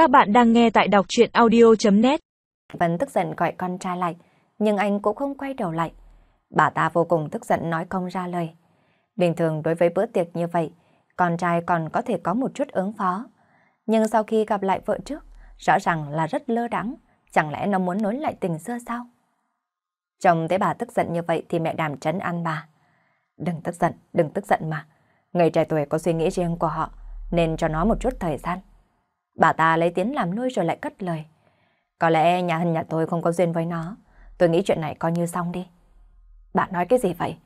Các bạn đang nghe tại đọc chuyện audio.net vân tức giận gọi con trai lại, nhưng anh cũng không quay đầu lại. Bà ta vô cùng tức giận nói không ra lời. Bình thường đối với bữa tiệc như vậy, con trai còn có thể có một chút ứng phó. Nhưng sau khi gặp lại vợ trước, rõ ràng là rất lơ đắng. Chẳng lẽ nó muốn nối lại tình xưa sao? Chồng thấy bà tức giận như vậy thì mẹ đàm trấn an bà. Đừng tức giận, đừng tức giận mà. Người trẻ tuổi có suy nghĩ riêng của họ, nên cho nó một chút thời gian. Bà ta lấy tiếng làm nuôi rồi lại cất lời. Có lẽ nhà hân nhà tôi không có duyên với nó. Tôi nghĩ chuyện này coi như xong đi. Bạn nói cái gì vậy?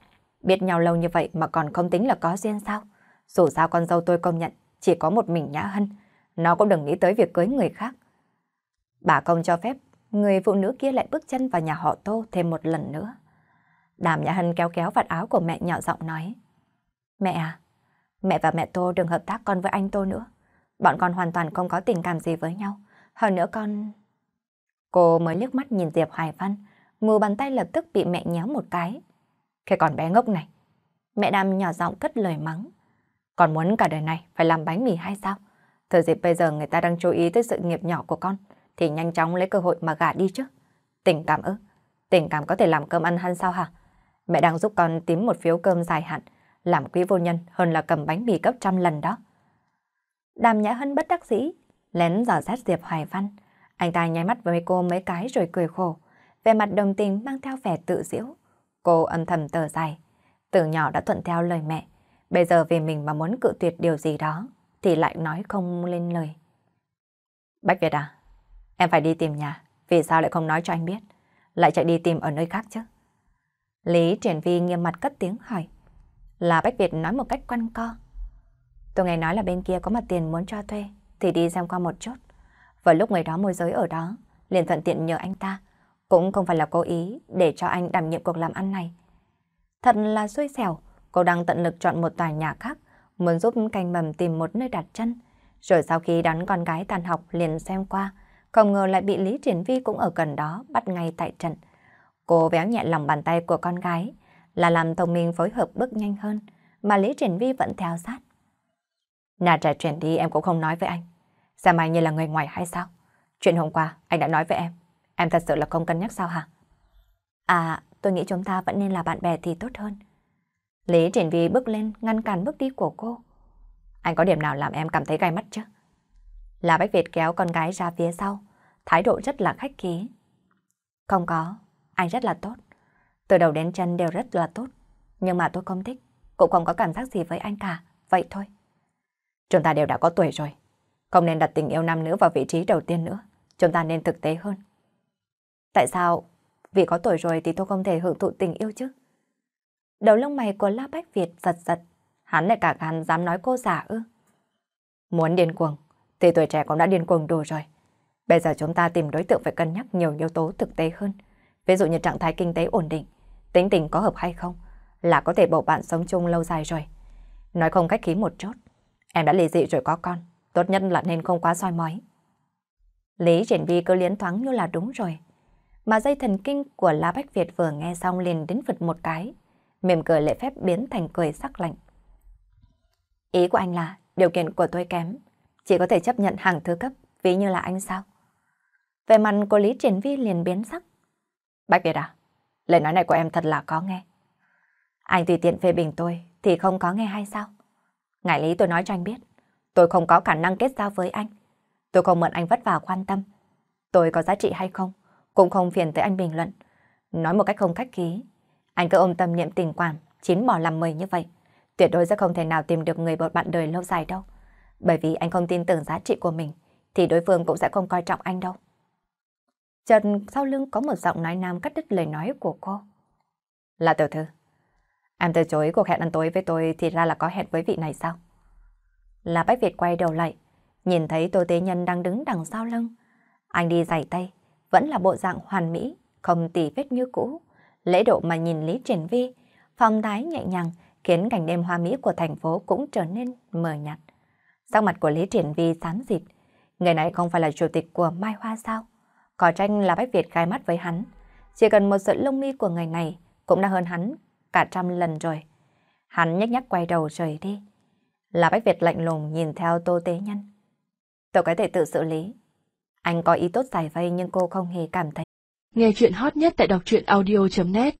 Biết nhau lâu như vậy mà còn không tính là có duyên sao? Dù sao con dâu tôi công nhận chỉ có một mình Nhã Hân. Nó cũng đừng nghĩ tới việc cưới người khác. Bà không cho phép người phụ nữ kia lại bước chân vào nhà họ Tô thêm một lần nữa. Đàm Nhã Hân kéo kéo vạt áo của mẹ nhỏ giọng nói. Mẹ à, mẹ và mẹ Tô đừng hợp tác con với anh Tô nữa. Bọn con hoàn toàn không có tình cảm gì với nhau. Hơn nữa con... Cô mới liếc mắt nhìn Diệp Hoài Văn, mù bàn tay lập tức bị mẹ nhéo một cái. Cái con bé ngốc này. Mẹ Đam nhỏ giọng cất lời mắng. Con muốn cả đời này phải làm bánh mì hay sao? Thời dịp bây giờ người ta đang chú ý tới sự nghiệp nhỏ của con, thì nhanh chóng lấy cơ hội mà gả đi chứ. Tình cảm ư? Tình cảm có thể làm cơm ăn hăn sao hả? Mẹ đang giúp con tìm một phiếu cơm dài hạn, làm quý vô nhân hơn là cầm bánh mì gấp trăm lần đó. Đàm Nhã Hân bất đắc dĩ, lén dò xét Diệp Hoài Văn. Anh ta nháy mắt với cô mấy cái rồi cười khổ, về mặt đồng tình mang theo vẻ tự diễu. Cô âm thầm tờ dài, từ nhỏ đã thuận theo lời mẹ, bây giờ vì mình mà muốn cự tuyệt điều gì đó, thì lại nói không lên lời. Bách Việt à, em phải đi tìm nhà, vì sao lại không nói cho anh biết, lại chạy đi tìm ở nơi khác chứ? Lý Triển Vi nghiêm mặt cất tiếng hỏi. Là Bách Việt nói một cách quanh co. Tôi nghe nói là bên kia có mặt tiền muốn cho thuê, thì đi xem qua một chút. Vào lúc người đó môi giới ở đó, liền thuận tiện nhờ anh ta. Cũng không phải là cố ý để cho anh đảm nhiệm cuộc làm ăn này. Thật là xui xẻo, cô đang tận lực chọn một tòa nhà khác, muốn giúp canh mầm tìm một nơi đặt chân. Rồi sau khi đón con gái tan học liền xem qua, không ngờ lại bị Lý Triển Vi cũng ở gần đó bắt ngay tại trận. Cô véo nhẹ lòng bàn tay của con gái, là làm thông minh phối hợp bước nhanh hơn, mà Lý Triển Vi vẫn theo sát. Nhà trẻ chuyển đi em cũng không nói với anh. Xem anh như là người ngoài hay sao? Chuyện hôm qua anh đã nói với em. Em thật sự là không cân nhắc sao hả? À, tôi nghĩ chúng ta vẫn nên là bạn bè thì tốt hơn. Lý Triển Vi bước lên ngăn cản bước đi của cô. Anh có điểm nào làm em cảm thấy gai mắt chứ? Là Bách Việt kéo con gái ra phía sau, thái độ rất là khách khí. Không có, anh rất là tốt. Từ đầu đến chân đều rất là tốt. Nhưng mà tôi không thích, cũng không có cảm giác gì với anh cả. Vậy thôi. Chúng ta đều đã có tuổi rồi. Không nên đặt tình yêu nam nữ vào vị trí đầu tiên nữa. Chúng ta nên thực tế hơn. Tại sao? Vì có tuổi rồi thì tôi không thể hưởng thụ tình yêu chứ. Đầu lông mày của La Bách Việt giật giật. Hắn lại cả gan dám nói cô giả ư. Muốn điên cuồng, thì tuổi trẻ cũng đã điên cuồng đủ rồi. Bây giờ chúng ta tìm đối tượng phải cân nhắc nhiều yếu tố thực tế hơn. Ví dụ như trạng thái kinh tế ổn định, tính tình có hợp hay không, là có thể bầu bạn sống chung lâu dài rồi. Nói không cách khí một chút, em đã lì dị rồi có con, tốt nhất là nên không quá soi mói. Lý Triển Vi cứ liến thoáng như là đúng rồi. Mà dây thần kinh của La Bách Việt vừa nghe xong liền đến phật một cái, mềm cười lệ phép biến thành cười sắc lạnh. Ý của anh là điều kiện của tôi kém, chỉ có thể chấp nhận hàng thứ cấp, ví như là anh sao? Về mặt của Lý Triển Vi liền biến sắc. Bách Việt à, lời nói này của em thật là có nghe. Anh tùy tiện phê bình tôi thì không có nghe hay sao? Ngại lý tôi nói cho anh biết, tôi không có khả năng kết giao với anh. Tôi không mượn anh vất vả quan tâm. Tôi có giá trị hay không, cũng không phiền tới anh bình luận. Nói một cách không khách khí, anh cứ ôm tâm niệm tình cảm, chín bỏ làm mười như vậy. Tuyệt đối sẽ không thể nào tìm được người một bạn đời lâu dài đâu. Bởi vì anh không tin tưởng giá trị của mình, thì đối phương cũng sẽ không coi trọng anh đâu. Chợt sau lưng có một giọng nói nam cắt đứt lời nói của cô. Là tiểu thư. Em từ chối cuộc hẹn ăn tối với tôi thì ra là có hẹn với vị này sao? Là Bách Việt quay đầu lại, nhìn thấy Tô Tế Nhân đang đứng đằng sau lưng. Anh đi giày tay, vẫn là bộ dạng hoàn mỹ, không tỉ vết như cũ. Lễ độ mà nhìn Lý Triển Vi, phong thái nhẹ nhàng khiến cảnh đêm hoa mỹ của thành phố cũng trở nên mờ nhạt. Sắc mặt của Lý Triển Vi xám xịt, người này không phải là chủ tịch của Mai Hoa sao? Có tranh là Bách Việt gai mắt với hắn. Chỉ cần một sợi lông mi của người này cũng đã hơn hắn cả trăm lần rồi. Hắn nhếch nhắc quay đầu rời đi. Là Bách Việt lạnh lùng nhìn theo Tô Tế Nhân. Tôi có thể tự xử lý, Anh có ý tốt giải vây nhưng cô không hề cảm thấy. Nghe chuyện hot nhất tại đọc truyện audio.net